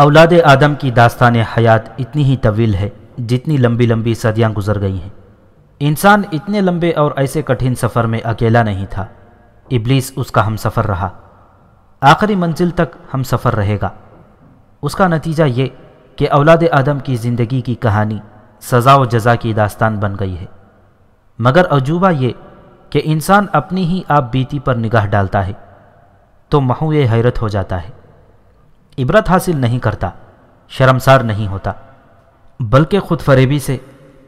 اولاد آدم کی داستان حیات اتنی ہی طویل ہے جتنی لمبی لمبی صدیاں گزر گئی ہیں۔ انسان اتنے لمبے اور ایسے کٹھن سفر میں اکیلا نہیں تھا۔ ابلیس اس کا ہم سفر رہا۔ آخری منزل تک ہم سفر رہے گا۔ اس کا نتیجہ یہ کہ اولاد آدم کی زندگی کی کہانی سزا و جزا کی داستان بن گئی ہے۔ مگر عجوبہ یہ کہ انسان اپنی ہی آپ بیتی پر نگاہ ڈالتا ہے تو محو حیرت ہو جاتا ہے۔ عبرت حاصل نہیں کرتا، شرمسار نہیں ہوتا، بلکہ خود فریبی سے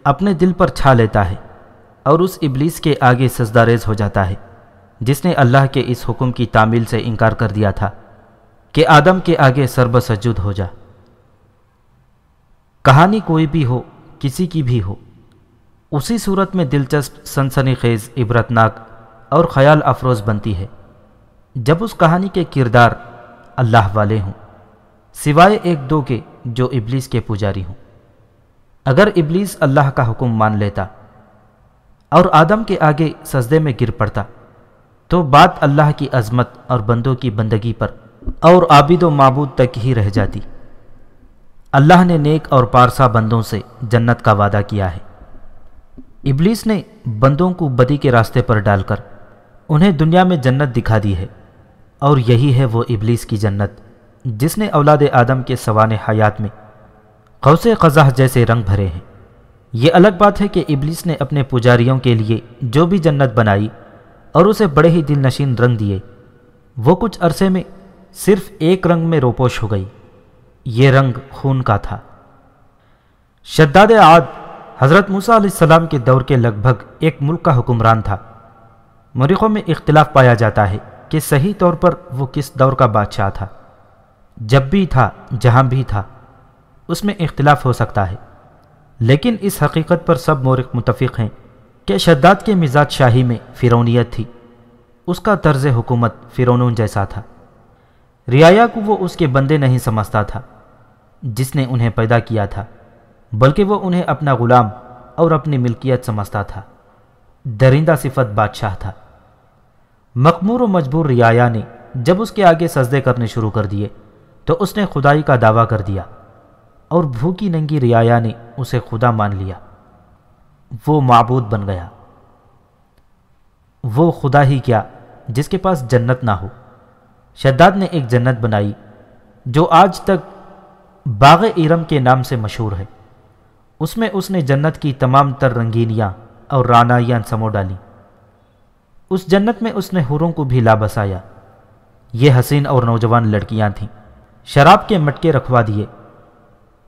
اپنے دل پر چھا لیتا ہے اور اس ابلیس کے آگے سزداریز ہو جاتا ہے، جس نے اللہ کے اس حکم کی تعمیل سے انکار کر دیا تھا کہ آدم کے آگے سرب سجود ہو جا۔ کہانی کوئی بھی ہو، کسی کی بھی ہو، اسی صورت میں دلچسپ سنسنی خیز، عبرتناک اور خیال افروز بنتی ہے۔ جب اس کہانی کے کردار اللہ والے ہوں سوائے ایک دو کے جو ابلیس کے پجاری ہوں۔ اگر ابلیس اللہ کا حکم مان لیتا اور آدم کے آگے سجدے میں گر پڑتا، تو بات اللہ کی عظمت اور بندوں کی بندگی پر اور عابد و معبود تک ہی رہ جاتی۔ اللہ نے نیک اور پارسا بندوں سے جنت کا وعدہ کیا ہے۔ ابلیس نے بندوں کو بدی کے راستے پر ڈال کر انہیں دنیا میں جنت دکھا دی ہے اور یہی ہے وہ ابلیس کی جنت۔ جس نے اولاد آدم کے سوان حیات میں قوس قزح جیسے رنگ بھرے ہیں۔ یہ الگ بات ہے کہ ابلیس نے اپنے پجاریوں کے لیے جو بھی جنت بنائی اور اسے بڑے ہی دل نشین رنگ دیے، وہ کچھ عرصے میں صرف ایک رنگ میں روپوش ہو گئی۔ یہ رنگ خون کا تھا۔ شداد عاد حضرت موسیٰ علیہ السلام کے دور کے لگ بھگ ایک ملک کا حکمران تھا۔ مریخوں میں اختلاف پایا جاتا ہے کہ صحیح طور پر وہ کس دور کا بادشاہ تھا۔ جب بھی تھا، جہاں بھی تھا، اس میں اختلاف ہو سکتا ہے۔ لیکن اس حقیقت پر سب مورخ متفق ہیں کہ شداد کے مزاج شاہی میں فرونیت تھی۔ اس کا طرز حکومت فرونون جیسا تھا۔ رعایا کو وہ اس کے بندے نہیں سمجھتا تھا، جس نے انہیں پیدا کیا تھا، بلکہ وہ انہیں اپنا غلام اور اپنی ملکیت سمجھتا تھا۔ درندہ صفت بادشاہ تھا۔ مقمور و مجبور رعایا نے جب اس کے آگے سجدے کرنے شروع کر دیے تو اس نے خدائی کا دعویٰ کر دیا اور بھوکی ننگی رعایا نے اسے خدا مان لیا۔ وہ معبود بن گیا۔ وہ خدا ہی کیا جس کے پاس جنت نہ ہو۔ شداد نے ایک جنت بنائی جو آج تک باغ ارم کے نام سے مشہور ہے۔ اس میں اس نے جنت کی تمام تر رنگینیاں اور رانائیاں سمو ڈالی۔ اس جنت میں اس نے حوروں کو بھی لا بسایا یہ حسین اور نوجوان لڑکیاں تھیں۔ شراب کے مٹکے رکھوا دیے۔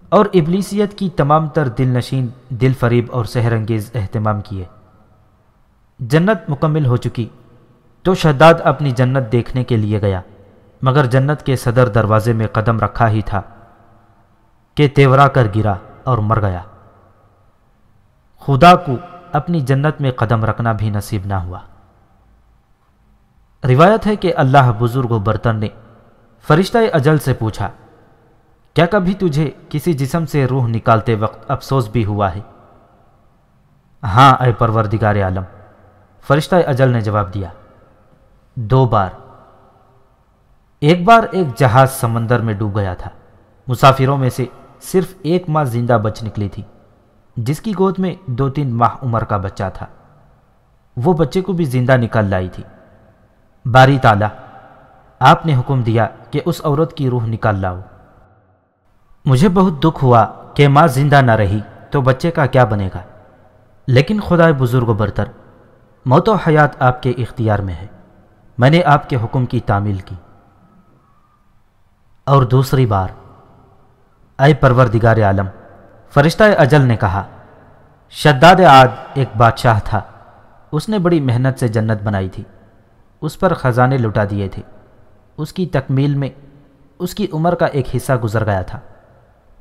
اور ابلیسیت کی تمام تر دل نشین، دل فریب اور سحر انگیز اہتمام کیے۔ جنت مکمل ہو چکی۔ تو شداد اپنی جنت دیکھنے کے لیے گیا، مگر جنت کے صدر دروازے میں قدم رکھا ہی تھا کہ تیورا کر گرا اور مر گیا۔ خدا کو اپنی جنت میں قدم رکھنا بھی نصیب نہ ہوا۔ روایت ہے کہ اللہ بزرگ و برتن نے فرشتہ اجل سے پوچھا، کیا کبھی تجھے کسی جسم سے روح نکالتے وقت افسوس بھی ہوا ہے؟ ہاں اے پروردگار عالم، فرشتہ اجل نے جواب دیا، دو بار۔ ایک بار ایک جہاز سمندر میں ڈوب گیا تھا۔ مسافروں میں سے صرف ایک ماہ زندہ بچ نکلی تھی، جس کی گود میں دو تین ماہ عمر کا بچہ تھا۔ وہ بچے کو بھی زندہ نکال لائی تھی۔ باری تالا آپ نے حکم دیا کہ اس عورت کی روح نکال لاؤ۔ مجھے بہت دکھ ہوا کہ ماں زندہ نہ رہی، تو بچے کا کیا بنے گا؟ لیکن خدا بزرگ و برتر، موت و حیات آپ کے اختیار میں ہے۔ میں نے آپ کے حکم کی تعمیل کی۔ اور دوسری بار، اے پروردگار عالم، فرشتہ اجل نے کہا، شداد عاد ایک بادشاہ تھا۔ اس نے بڑی محنت سے جنت بنائی تھی۔ اس پر خزانے لٹا دیے تھے۔ اس کی تکمیل میں اس کی عمر کا ایک حصہ گزر گیا تھا۔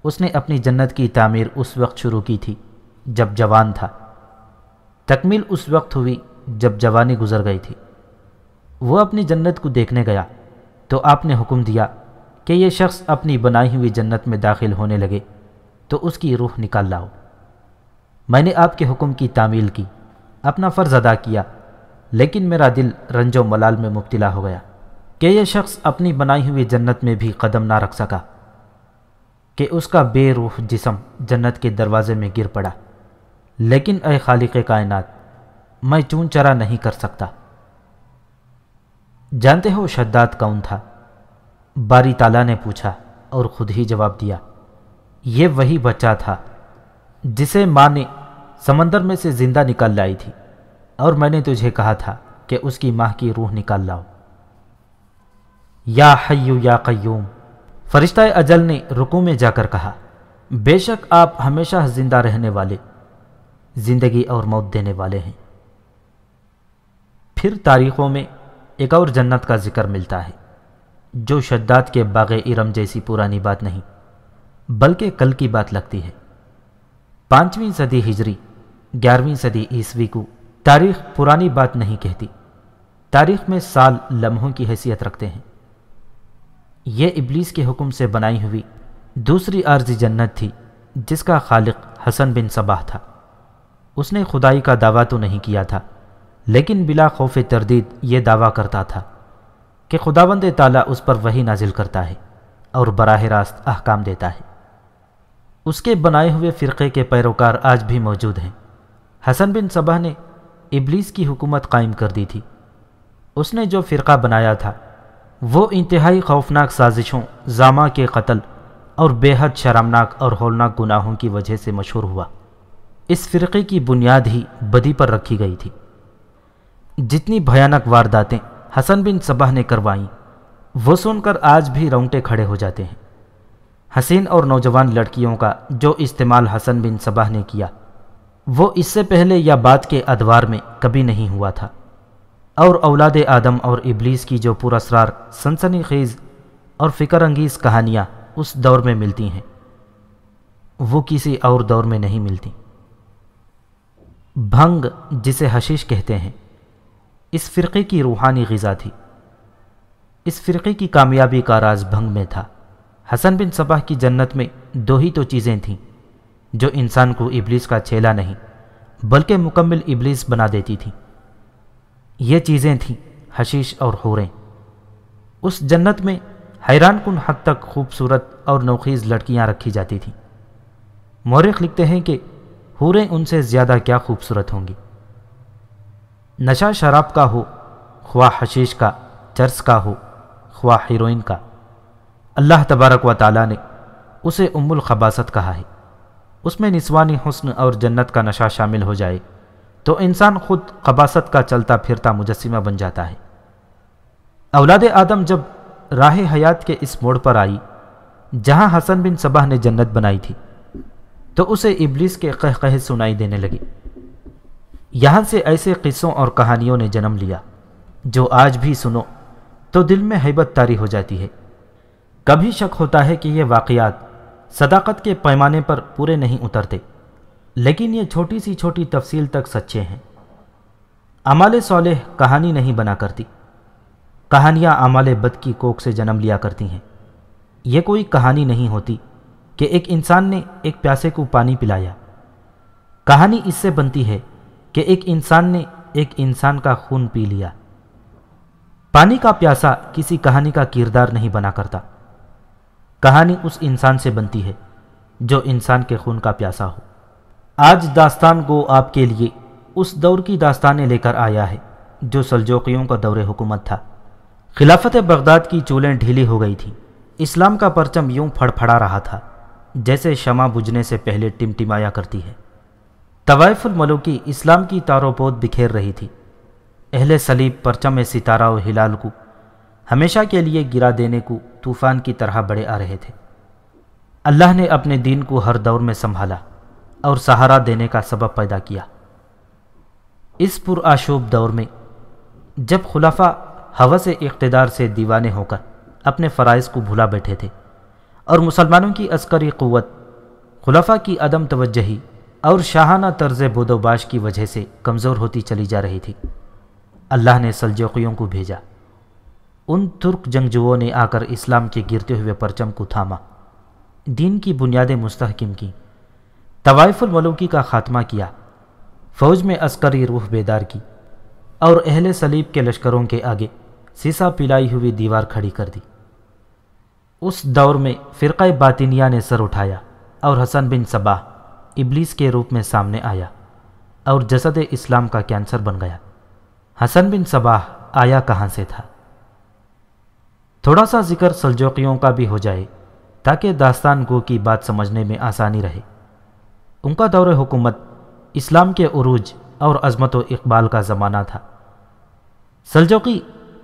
اس نے اپنی جنت کی تعمیر اس وقت شروع کی تھی جب جوان تھا۔ تکمیل اس وقت ہوئی جب جوانی گزر گئی تھی۔ وہ اپنی جنت کو دیکھنے گیا تو آپ نے حکم دیا کہ یہ شخص اپنی بنائی ہوئی جنت میں داخل ہونے لگے تو اس کی روح نکال لاؤ۔ میں نے آپ کے حکم کی تعمیل کی، اپنا فرض ادا کیا، لیکن میرا دل رنج و ملال میں مبتلا ہو گیا۔ کہ یہ شخص اپنی بنائی ہوئی جنت میں بھی قدم نہ رکھ سکا، کہ اس کا بے روح جسم جنت کے دروازے میں گر پڑا۔ لیکن اے خالق کائنات، میں چون چرا نہیں کر سکتا۔ جانتے ہو شداد کون تھا؟ باری تالا نے پوچھا اور خود ہی جواب دیا، یہ وہی بچہ تھا جسے ماں نے سمندر میں سے زندہ نکال لائی تھی۔ اور میں نے تجھے کہا تھا کہ اس کی ماں کی روح نکال لاؤ۔ یا حیو یا قیوم۔ فرشتہ اجل نے رکو میں جا کر کہا، بے شک آپ ہمیشہ زندہ رہنے والے، زندگی اور موت دینے والے ہیں۔ پھر تاریخوں میں ایک اور جنت کا ذکر ملتا ہے، جو شداد کے باغ ارم جیسی پرانی بات نہیں، بلکہ کل کی بات لگتی ہے۔ پانچویں صدی ہجری، گیارہویں صدی عیسوی کو تاریخ پرانی بات نہیں کہتی، تاریخ میں سال لمحوں کی حیثیت رکھتے ہیں۔ یہ ابلیس کے حکم سے بنائی ہوئی دوسری عارضی جنت تھی، جس کا خالق حسن بن صباح تھا۔ اس نے خدائی کا دعویٰ تو نہیں کیا تھا، لیکن بلا خوف تردید یہ دعویٰ کرتا تھا کہ خداوند تعالیٰ اس پر وہی نازل کرتا ہے اور براہ راست احکام دیتا ہے۔ اس کے بنائے ہوئے فرقے کے پیروکار آج بھی موجود ہیں۔ حسن بن صبح نے ابلیس کی حکومت قائم کر دی تھی۔ اس نے جو فرقہ بنایا تھا وہ انتہائی خوفناک سازشوں زامہ کے قتل اور بے حد شرمناک اور ہولناک گناہوں کی وجہ سے مشہور ہوا۔ اس فرقے کی بنیاد ہی بدی پر رکھی گئی تھی۔ جتنی بھیانک وارداتیں حسن بن صبح نے کروائیں، وہ سن کر آج بھی رونگٹے کھڑے ہو جاتے ہیں۔ حسین اور نوجوان لڑکیوں کا جو استعمال حسن بن صبح نے کیا، وہ اس سے پہلے یا بعد کے ادوار میں کبھی نہیں ہوا تھا۔ اور اولاد آدم اور ابلیس کی جو پراسرار سنسنی خیز اور فکر انگیز کہانیاں اس دور میں ملتی ہیں، وہ کسی اور دور میں نہیں ملتی۔ بھنگ جسے حشیش کہتے ہیں، اس فرقے کی روحانی غذا تھی۔ اس فرقے کی کامیابی کا راز بھنگ میں تھا۔ حسن بن صبح کی جنت میں دو ہی تو چیزیں تھیں، جو انسان کو ابلیس کا چھیلا نہیں، بلکہ مکمل ابلیس بنا دیتی تھیں۔ یہ چیزیں تھیں حشیش اور حوریں۔ اس جنت میں حیران کن حد تک خوبصورت اور نوخیز لڑکیاں رکھی جاتی تھیں۔ مورخ لکھتے ہیں کہ حوریں ان سے زیادہ کیا خوبصورت ہوں گی۔ نشہ شراب کا ہو، خواہ حشیش کا، چرس کا ہو، خواہ ہیروئن کا۔ اللہ تبارک و تعالیٰ نے اسے ام الخباست کہا ہے۔ اس میں نسوانی حسن اور جنت کا نشہ شامل ہو جائے۔ تو انسان خود قباست کا چلتا پھرتا مجسمہ بن جاتا ہے۔ اولاد آدم جب راہ حیات کے اس موڑ پر آئی، جہاں حسن بن صبح نے جنت بنائی تھی، تو اسے ابلیس کے قہ قہ سنائی دینے لگی۔ یہاں سے ایسے قصوں اور کہانیوں نے جنم لیا، جو آج بھی سنو تو دل میں حیبت تاری ہو جاتی ہے۔ کبھی شک ہوتا ہے کہ یہ واقعات صداقت کے پیمانے پر پورے نہیں اترتے۔ لیکن یہ چھوٹی سی چھوٹی تفصیل تک سچے ہیں۔ عمال صالح کہانی نہیں بنا کرتی۔ کہانیاں عمال بد کی کوک سے جنم لیا کرتی ہیں۔ یہ کوئی کہانی نہیں ہوتی کہ ایک انسان نے ایک پیاسے کو پانی پلایا۔ کہانی اس سے بنتی ہے کہ ایک انسان نے ایک انسان کا خون پی لیا۔ پانی کا پیاسا کسی کہانی کا کردار نہیں بنا کرتا۔ کہانی اس انسان سے بنتی ہے جو انسان کے خون کا پیاسا ہو۔ آج داستان کو آپ کے لیے اس دور کی داستانیں لے کر آیا ہے، جو سلجوقیوں کا دور حکومت تھا۔ خلافت بغداد کی چولیں ڈھیلی ہو گئی تھیں۔ اسلام کا پرچم یوں پھڑ پھڑا رہا تھا، جیسے شمع بجھنے سے پہلے ٹمٹمایا کرتی ہے۔ طوائف الملوکی اسلام کی تارو پود بکھیر رہی تھی۔ اہل سلیب پرچم ستارہ و ہلال کو ہمیشہ کے لیے گرا دینے کو طوفان کی طرح بڑے آ رہے تھے۔ اللہ نے اپنے دین کو ہر دور میں سنبھالا۔ اور سہارا دینے کا سبب پیدا کیا۔ اس پر آشوب دور میں جب خلافہ ہوا سے اقتدار سے دیوانے ہو کر اپنے فرائض کو بھلا بیٹھے تھے اور مسلمانوں کی عسکری قوت خلافہ کی عدم توجہی اور شاہانہ طرز بود و باش کی وجہ سے کمزور ہوتی چلی جا رہی تھی، اللہ نے سلجوقیوں کو بھیجا۔ ان ترک جنگجوؤں نے آ کر اسلام کے گرتے ہوئے پرچم کو تھاما۔ دین کی بنیادیں مستحکم کی طوائف الملوکی کا خاتمہ کیا، فوج میں عسکری روح بیدار کی اور اہل سلیب کے لشکروں کے آگے سیسا پلائی ہوئی دیوار کھڑی کر دی۔ اس دور میں فرقہ باطنیہ نے سر اٹھایا اور حسن بن صباح ابلیس کے روپ میں سامنے آیا اور جسد اسلام کا کینسر بن گیا۔ حسن بن صباح آیا کہاں سے تھا؟ تھوڑا سا ذکر سلجوقیوں کا بھی ہو جائے تاکہ داستان گو کی بات سمجھنے میں آسانی رہے۔ ان کا دور حکومت اسلام کے عروج اور عظمت و اقبال کا زمانہ تھا۔ سلجوقی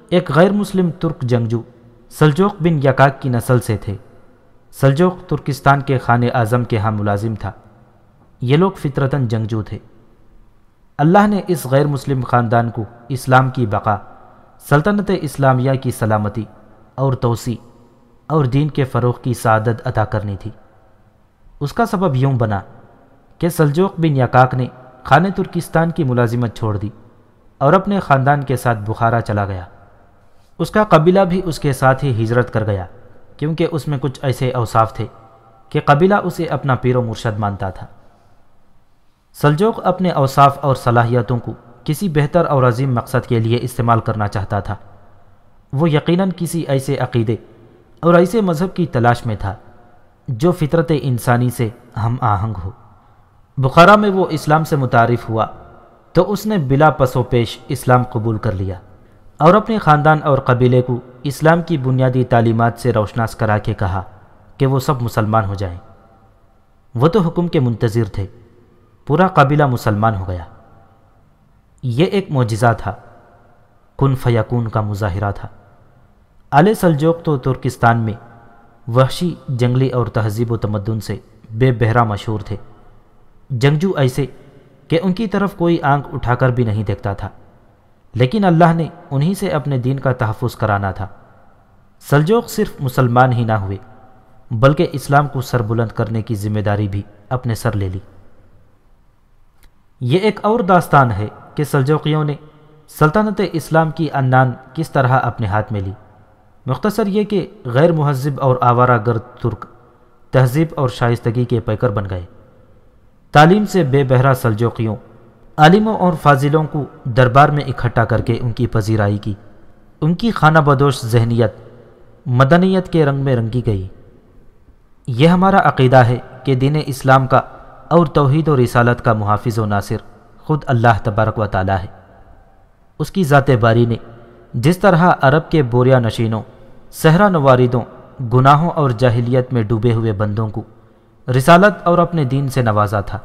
ایک غیر مسلم ترک جنگجو، سلجوق بن یکاک کی نسل سے تھے۔ سلجوق ترکستان کے خان اعظم کے ہاں ملازم تھا۔ یہ لوگ فطرتاً جنگجو تھے۔ اللہ نے اس غیر مسلم خاندان کو اسلام کی بقا، سلطنت اسلامیہ کی سلامتی اور توسیع اور دین کے فروغ کی سعادت عطا کرنی تھی۔ اس کا سبب یوں بنا کہ سلجوق بن یکاک نے خان ترکستان کی ملازمت چھوڑ دی اور اپنے خاندان کے ساتھ بخارا چلا گیا۔ اس کا قبیلہ بھی اس کے ساتھ ہی ہجرت کر گیا، کیونکہ اس میں کچھ ایسے اوصاف تھے کہ قبیلہ اسے اپنا پیر و مرشد مانتا تھا۔ سلجوق اپنے اوصاف اور صلاحیتوں کو کسی بہتر اور عظیم مقصد کے لیے استعمال کرنا چاہتا تھا۔ وہ یقیناً کسی ایسے عقیدے اور ایسے مذہب کی تلاش میں تھا جو فطرت انسانی سے ہم آہنگ ہو۔ بخارا میں وہ اسلام سے متعارف ہوا تو اس نے بلا پس و پیش اسلام قبول کر لیا اور اپنے خاندان اور قبیلے کو اسلام کی بنیادی تعلیمات سے روشناس کرا کے کہا کہ وہ سب مسلمان ہو جائیں۔ وہ تو حکم کے منتظر تھے۔ پورا قبیلہ مسلمان ہو گیا۔ یہ ایک معجزہ تھا۔ کن فیاکون کا مظاہرہ تھا۔ آل سلجوک تو ترکستان میں وحشی جنگلی اور تہذیب و تمدن سے بے بہرا مشہور تھے۔ جنگجو ایسے کہ ان کی طرف کوئی آنکھ اٹھا کر بھی نہیں دیکھتا تھا۔ لیکن اللہ نے انہی سے اپنے دین کا تحفظ کرانا تھا۔ سلجوق صرف مسلمان ہی نہ ہوئے، بلکہ اسلام کو سر بلند کرنے کی ذمہ داری بھی اپنے سر لے لی۔ یہ ایک اور داستان ہے کہ سلجوقیوں نے سلطنت اسلام کی انان کس طرح اپنے ہاتھ میں لی۔ مختصر یہ کہ غیر مہذب اور آوارہ گرد ترک تہذیب اور شائستگی کے پیکر بن گئے۔ تعلیم سے بے بہرا سلجوقیوں، عالموں اور فاضلوں کو دربار میں اکٹھا کر کے ان کی پذیرائی کی۔ ان کی خانہ بدوش ذہنیت، مدنیت کے رنگ میں رنگی گئی۔ یہ ہمارا عقیدہ ہے کہ دین اسلام کا اور توحید و رسالت کا محافظ و ناصر خود اللہ تبارک و تعالی ہے۔ اس کی ذات باری نے جس طرح عرب کے بوریا نشینوں، صحرا نواردوں گناہوں اور جاہلیت میں ڈوبے ہوئے بندوں کو رسالت اور اپنے دین سے نوازا تھا۔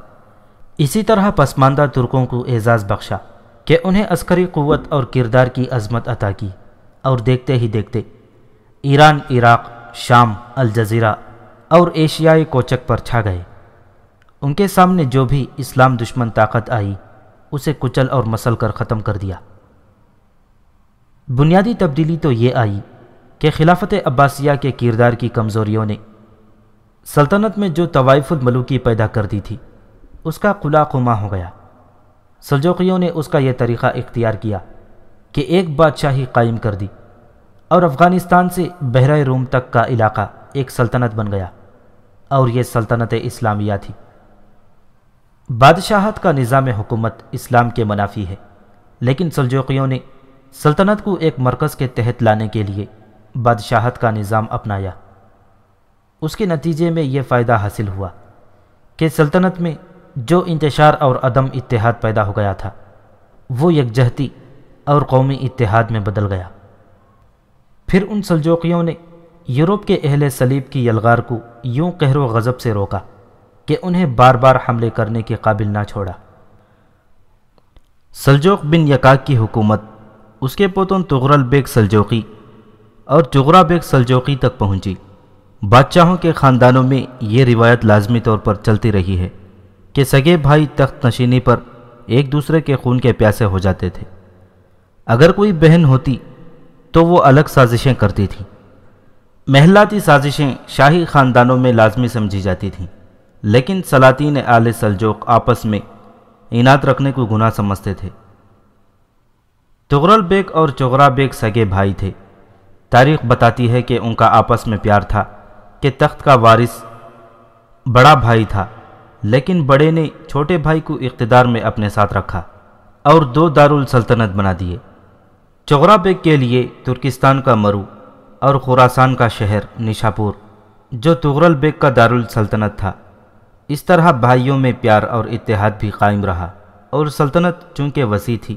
اسی طرح پسماندہ ترکوں کو اعزاز بخشا کہ انہیں عسکری قوت اور کردار کی عظمت عطا کی۔ اور دیکھتے ہی دیکھتے ایران، عراق، شام، الجزیرہ اور ایشیائی کوچک پر چھا گئے۔ ان کے سامنے جو بھی اسلام دشمن طاقت آئی، اسے کچل اور مسل کر ختم کر دیا۔ بنیادی تبدیلی تو یہ آئی کہ خلافت عباسیہ کے کردار کی کمزوریوں نے سلطنت میں جو طوائف الملوکی پیدا کر دی تھی، اس کا قلا قما ہو گیا۔ سلجوقیوں نے اس کا یہ طریقہ اختیار کیا کہ ایک بادشاہی قائم کر دی اور افغانستان سے بحرۂ روم تک کا علاقہ ایک سلطنت بن گیا اور یہ سلطنت اسلامیہ تھی۔ بادشاہت کا نظام حکومت اسلام کے منافی ہے، لیکن سلجوقیوں نے سلطنت کو ایک مرکز کے تحت لانے کے لیے بادشاہت کا نظام اپنایا۔ اس کے نتیجے میں یہ فائدہ حاصل ہوا کہ سلطنت میں جو انتشار اور عدم اتحاد پیدا ہو گیا تھا، وہ یکجہتی اور قومی اتحاد میں بدل گیا۔ پھر ان سلجوقیوں نے یورپ کے اہل سلیب کی یلغار کو یوں قہر و غضب سے روکا کہ انہیں بار بار حملے کرنے کے قابل نہ چھوڑا۔ سلجوق بن یکاک کی حکومت اس کے پوتون تغرل بیگ سلجوقی اور جغرا بیگ سلجوقی تک پہنچی۔ بادشاہوں کے خاندانوں میں یہ روایت لازمی طور پر چلتی رہی ہے کہ سگے بھائی تخت نشینی پر ایک دوسرے کے خون کے پیاسے ہو جاتے تھے۔ اگر کوئی بہن ہوتی تو وہ الگ سازشیں کرتی تھیں۔ محلاتی سازشیں شاہی خاندانوں میں لازمی سمجھی جاتی تھیں، لیکن سلاطین آل سلجوق آپس میں انعت رکھنے کو گناہ سمجھتے تھے۔ تغرل بیگ اور چغرا بیگ سگے بھائی تھے۔ تاریخ بتاتی ہے کہ ان کا آپس میں پیار تھا۔ کہ تخت کا وارث بڑا بھائی تھا، لیکن بڑے نے چھوٹے بھائی کو اقتدار میں اپنے ساتھ رکھا اور دو دارالسلطنت بنا دیے۔ چغرا بیگ کے لیے ترکستان کا مرو اور خوراسان کا شہر نشاپور، جو تغرل بیگ کا دارالسلطنت تھا۔ اس طرح بھائیوں میں پیار اور اتحاد بھی قائم رہا اور سلطنت چونکہ وسیع تھی،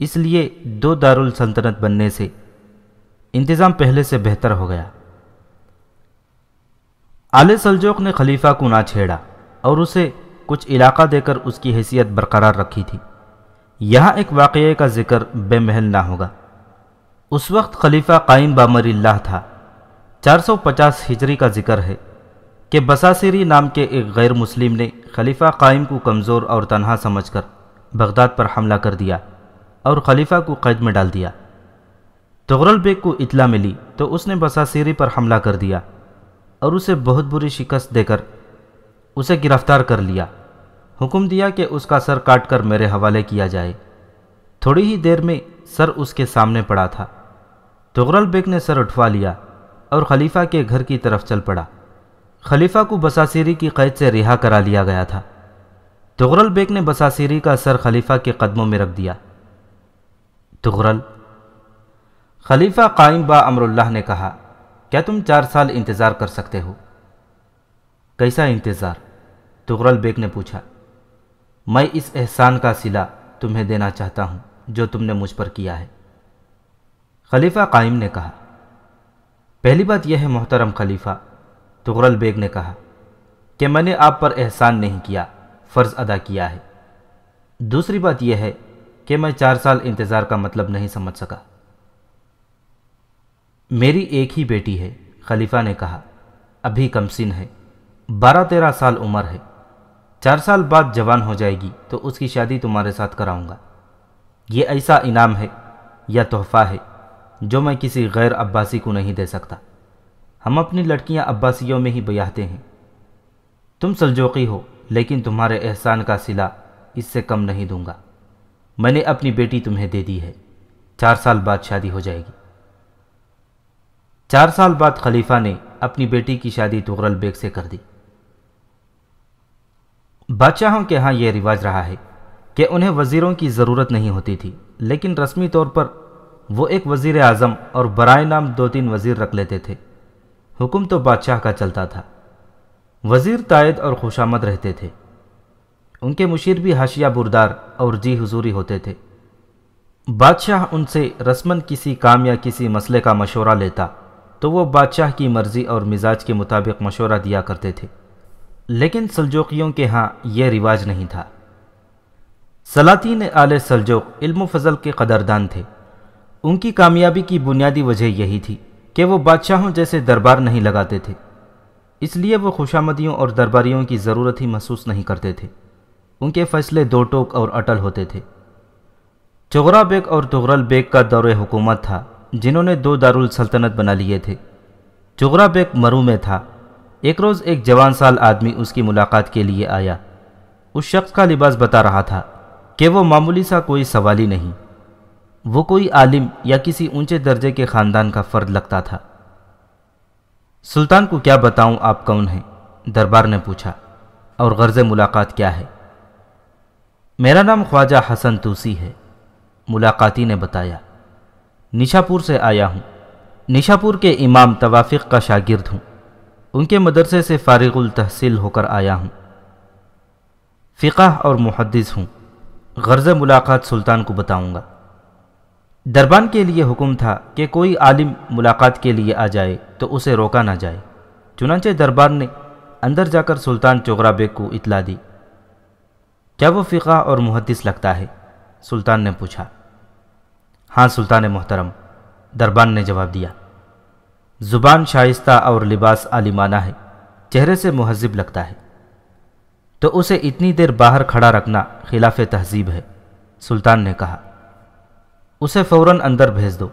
اس لیے دو دارالسلطنت بننے سے انتظام پہلے سے بہتر ہو گیا۔ آل سلجوق نے خلیفہ کو نہ چھیڑا اور اسے کچھ علاقہ دے کر اس کی حیثیت برقرار رکھی تھی۔ یہاں ایک واقعے کا ذکر بے محل نہ ہوگا۔ اس وقت خلیفہ قائم بامر اللہ تھا۔ چار سو پچاس ہجری کا ذکر ہے کہ بساسری نام کے ایک غیر مسلم نے خلیفہ قائم کو کمزور اور تنہا سمجھ کر بغداد پر حملہ کر دیا اور خلیفہ کو قید میں ڈال دیا۔ تغرل بیگ کو اطلاع ملی تو اس نے بساسیری پر حملہ کر دیا۔ اور اسے بہت بری شکست دے کر اسے گرفتار کر لیا۔ حکم دیا کہ اس کا سر کاٹ کر میرے حوالے کیا جائے۔ تھوڑی ہی دیر میں سر اس کے سامنے پڑا تھا۔ تغرل بیگ نے سر اٹھوا لیا اور خلیفہ کے گھر کی طرف چل پڑا۔ خلیفہ کو بساسیری کی قید سے رہا کرا لیا گیا تھا۔ تغرل بیگ نے بساسیری کا سر خلیفہ کے قدموں میں رکھ دیا۔ تغرل، خلیفہ قائم با امر اللہ نے کہا۔ کیا تم چار سال انتظار کر سکتے ہو؟ کیسا انتظار؟ تغرل بیگ نے پوچھا، میں اس احسان کا سلا تمہیں دینا چاہتا ہوں جو تم نے مجھ پر کیا ہے۔ خلیفہ قائم نے کہا، پہلی بات یہ ہے محترم خلیفہ، تغرل بیگ نے کہا کہ میں نے آپ پر احسان نہیں کیا، فرض ادا کیا ہے۔ دوسری بات یہ ہے کہ میں چار سال انتظار کا مطلب نہیں سمجھ سکا۔ میری ایک ہی بیٹی ہے، خلیفہ نے کہا، ابھی کمسن ہے، بارہ تیرہ سال عمر ہے۔ چار سال بعد جوان ہو جائے گی تو اس کی شادی تمہارے ساتھ کراؤں گا۔ یہ ایسا انعام ہے یا تحفہ ہے جو میں کسی غیر عباسی کو نہیں دے سکتا؟ ہم اپنی لڑکیاں عباسیوں میں ہی بیاہتے ہیں۔ تم سلجوقی ہو، لیکن تمہارے احسان کا سلا اس سے کم نہیں دوں گا۔ میں نے اپنی بیٹی تمہیں دے دی ہے۔ چار سال بعد شادی ہو جائے گی۔ چار سال بعد خلیفہ نے اپنی بیٹی کی شادی تغرل بیگ سے کر دی۔ بادشاہوں کے ہاں یہ رواج رہا ہے کہ انہیں وزیروں کی ضرورت نہیں ہوتی تھی، لیکن رسمی طور پر وہ ایک وزیر اعظم اور برائے نام دو تین وزیر رکھ لیتے تھے۔ حکم تو بادشاہ کا چلتا تھا۔ وزیر تائید اور خوشامد رہتے تھے۔ ان کے مشیر بھی حاشیہ بردار اور جی حضوری ہوتے تھے۔ بادشاہ ان سے رسمن کسی کام یا کسی مسئلے کا مشورہ لیتا تو وہ بادشاہ کی مرضی اور مزاج کے مطابق مشورہ دیا کرتے تھے۔ لیکن سلجوقیوں کے ہاں یہ رواج نہیں تھا۔ سلاطین آل سلجوق علم و فضل کے قدردان تھے۔ ان کی کامیابی کی بنیادی وجہ یہی تھی کہ وہ بادشاہوں جیسے دربار نہیں لگاتے تھے۔ اس لیے وہ خوشامدیوں اور درباریوں کی ضرورت ہی محسوس نہیں کرتے تھے۔ ان کے فیصلے دو ٹوک اور اٹل ہوتے تھے۔ چغرا بیگ اور تغرل بیگ کا دور حکومت تھا۔ جنہوں نے دو دارالسلطنت بنا لیے تھے۔ چغرا بیگ مرو میں تھا۔ ایک روز ایک جوان سال آدمی اس کی ملاقات کے لیے آیا۔ اس شخص کا لباس بتا رہا تھا کہ وہ معمولی سا کوئی سوالی نہیں۔ وہ کوئی عالم یا کسی اونچے درجے کے خاندان کا فرد لگتا تھا۔ سلطان کو کیا بتاؤں آپ کون ہیں؟ دربار نے پوچھا۔ اور غرض ملاقات کیا ہے؟ میرا نام خواجہ حسن توسی ہے۔ ملاقاتی نے بتایا۔ نشاپور سے آیا ہوں۔ نشاپور کے امام توافق کا شاگرد ہوں۔ ان کے مدرسے سے فارغ التحصیل ہو کر آیا ہوں۔ فقہ اور محدث ہوں۔ غرض ملاقات سلطان کو بتاؤں گا۔ دربان کے لیے حکم تھا کہ کوئی عالم ملاقات کے لیے آ جائے تو اسے روکا نہ جائے۔ چنانچہ دربار نے اندر جا کر سلطان چغرا بیگ کو اطلاع دی۔ کیا وہ فقہ اور محدث لگتا ہے؟ سلطان نے پوچھا۔ ہاں سلطان محترم، دربان نے جواب دیا۔ زبان شائستہ اور لباس عالمانہ ہے، چہرے سے مہذب لگتا ہے۔ تو اسے اتنی دیر باہر کھڑا رکھنا خلاف تہذیب ہے، سلطان نے کہا۔ اسے فوراً اندر بھیج دو۔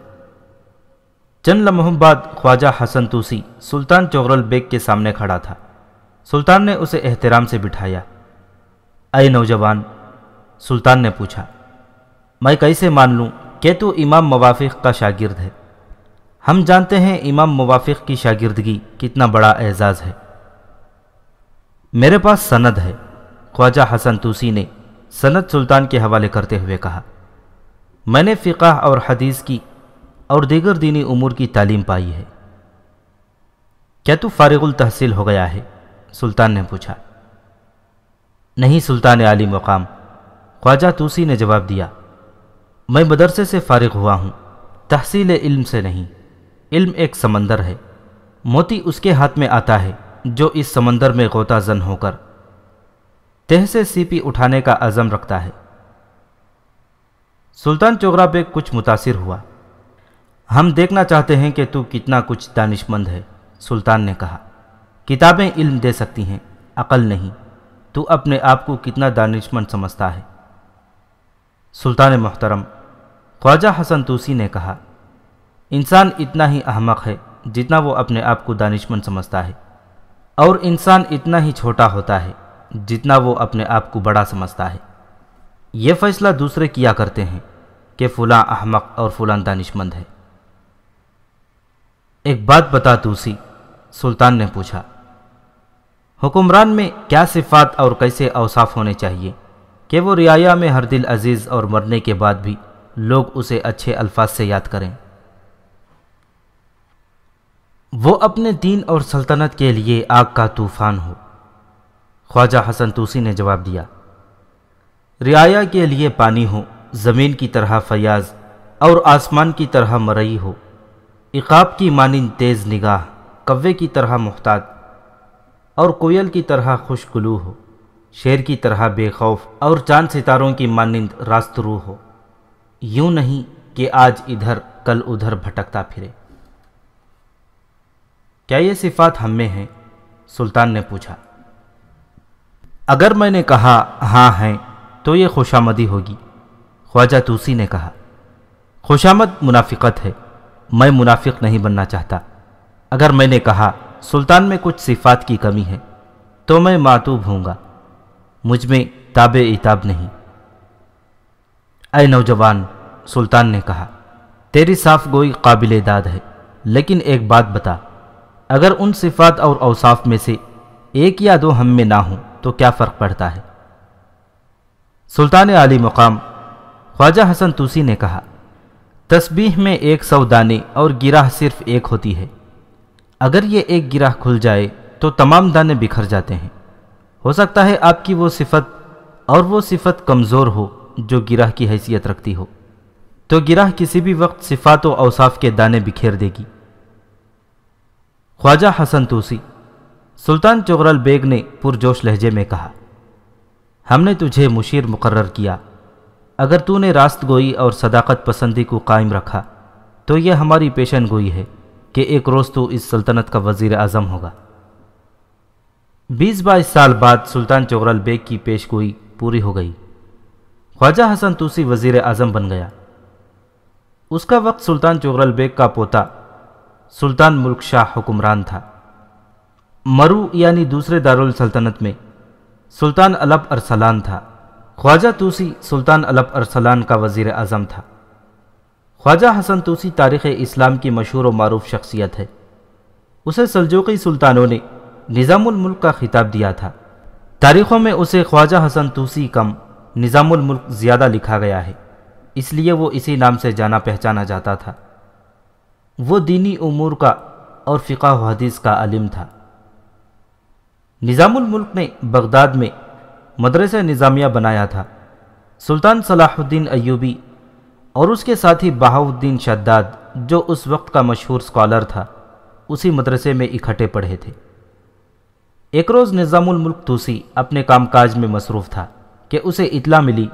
چند لمحوں بعد خواجہ حسن توسی سلطان چغرل بیگ کے سامنے کھڑا تھا۔ سلطان نے اسے احترام سے بٹھایا۔ اے نوجوان، سلطان نے پوچھا، میں کیسے مان لوں کہ تو امام موافق کا شاگرد ہے۔ ہم جانتے ہیں امام موافق کی شاگردگی کتنا بڑا اعزاز ہے۔ میرے پاس سند ہے۔ خواجہ حسن توسی نے سند سلطان کے حوالے کرتے ہوئے کہا، میں نے فقہ اور حدیث کی اور دیگر دینی امور کی تعلیم پائی ہے۔ کیا تو فارغ التحصیل ہو گیا ہے؟ سلطان نے پوچھا۔ نہیں سلطان عالی مقام۔ خواجہ توسی نے جواب دیا میں مدرسے سے فارغ ہوا ہوں۔ تحصیل علم سے نہیں۔ علم ایک سمندر ہے۔ موتی اس کے ہاتھ میں آتا ہے، جو اس سمندر میں غوطہ زن ہو کر۔ تہ سے سیپی اٹھانے کا عزم رکھتا ہے۔ سلطان چوغرا بیگ کچھ متاثر ہوا۔ ہم دیکھنا چاہتے ہیں کہ تو کتنا کچھ دانش مند ہے، سلطان نے کہا۔ کتابیں علم دے سکتی ہیں، عقل نہیں۔ تو اپنے آپ کو کتنا دانش مند سمجھتا ہے۔ سلطان محترم خواجہ حسن توسی نے کہا، انسان اتنا ہی احمق ہے جتنا وہ اپنے آپ کو دانش مند سمجھتا ہے، اور انسان اتنا ہی چھوٹا ہوتا ہے جتنا وہ اپنے آپ کو بڑا سمجھتا ہے۔ یہ فیصلہ دوسرے کیا کرتے ہیں کہ فلاں احمق اور فلاں دانش مند ہے۔ ایک بات بتا توسی، سلطان نے پوچھا، حکمران میں کیا صفات اور کیسے اوصاف ہونے چاہیے کہ وہ رعایا میں ہر دل عزیز اور مرنے کے بعد بھی لوگ اسے اچھے الفاظ سے یاد کریں۔ وہ اپنے دین اور سلطنت کے لیے آگ کا طوفان ہو۔ خواجہ حسن توسی نے جواب دیا۔ رعایا کے لیے پانی ہو، زمین کی طرح فیاض اور آسمان کی طرح مرئی ہو۔ عقاب کی مانند تیز نگاہ، کوے کی طرح محتاط اور کوئل کی طرح خوش گلو ہو۔ شیر کی طرح بے خوف اور چاند ستاروں کی مانند راست رو ہو۔ یوں نہیں کہ آج ادھر کل ادھر بھٹکتا پھرے۔ کیا یہ صفات ہم میں ہیں؟ سلطان نے پوچھا۔ اگر میں نے کہا ہاں ہیں، تو یہ خوشامدی ہوگی۔ خواجہ توسی نے کہا۔ خوشامد منافقت ہے، میں منافق نہیں بننا چاہتا۔ اگر میں نے کہا سلطان میں کچھ صفات کی کمی ہے، تو میں معتوب ہوں گا۔ مجھ میں تاب اتاب نہیں۔ اے نوجوان، سلطان نے کہا، تیری صاف گوئی قابل داد ہے، لیکن ایک بات بتا، اگر ان صفات اور اوصاف میں سے ایک یا دو ہم میں نہ ہوں، تو کیا فرق پڑتا ہے؟ سلطان علی مقام، خواجہ حسن توسی نے کہا، تسبیح میں ایک سو دانے اور گراہ صرف ایک ہوتی ہے، اگر یہ ایک گراہ کھل جائے تو تمام دانے بکھر جاتے ہیں۔ ہو سکتا ہے آپ کی وہ صفت اور وہ صفت کمزور ہو جو گراہ کی حیثیت رکھتی ہو، تو گراہ کسی بھی وقت صفات و اوصاف کے دانے بکھیر دے گی۔ خواجہ حسن توسی، سلطان چغرل بیگ نے پرجوش لہجے میں کہا، ہم نے تجھے مشیر مقرر کیا، اگر تو نے راست گوئی اور صداقت پسندی کو قائم رکھا، تو یہ ہماری پیشن گوئی ہے کہ ایک روز تو اس سلطنت کا وزیر اعظم ہوگا۔ بیس بائیس سال بعد سلطان چغرل بیگ کی پیش گوئی پوری ہو گئی۔ خواجہ حسن توسی وزیر اعظم بن گیا۔ اس کا وقت سلطان چغرل بیگ کا پوتا سلطان ملک شاہ حکمران تھا۔ مرو یعنی دوسرے دارالسلطنت میں سلطان علب ارسلان تھا۔ خواجہ توسی سلطان علب ارسلان کا وزیر اعظم تھا۔ خواجہ حسن توسی تاریخ اسلام کی مشہور و معروف شخصیت ہے۔ اسے سلجوقی سلطانوں نے نظام الملک کا خطاب دیا تھا۔ تاریخوں میں اسے خواجہ حسن توسی کم نظام الملک زیادہ لکھا گیا ہے، اس لیے وہ اسی نام سے جانا پہچانا جاتا تھا۔ وہ دینی امور کا اور فقہ و حدیث کا علم تھا۔ نظام الملک نے بغداد میں مدرسہ نظامیہ بنایا تھا۔ سلطان صلاح الدین ایوبی اور اس کے ساتھی بہاؤدین شداد، جو اس وقت کا مشہور سکالر تھا، اسی مدرسے میں اکٹھے پڑھے تھے۔ ایک روز نظام الملک توسی اپنے کام کاج میں مصروف تھا۔ کہ اسے اطلاع ملی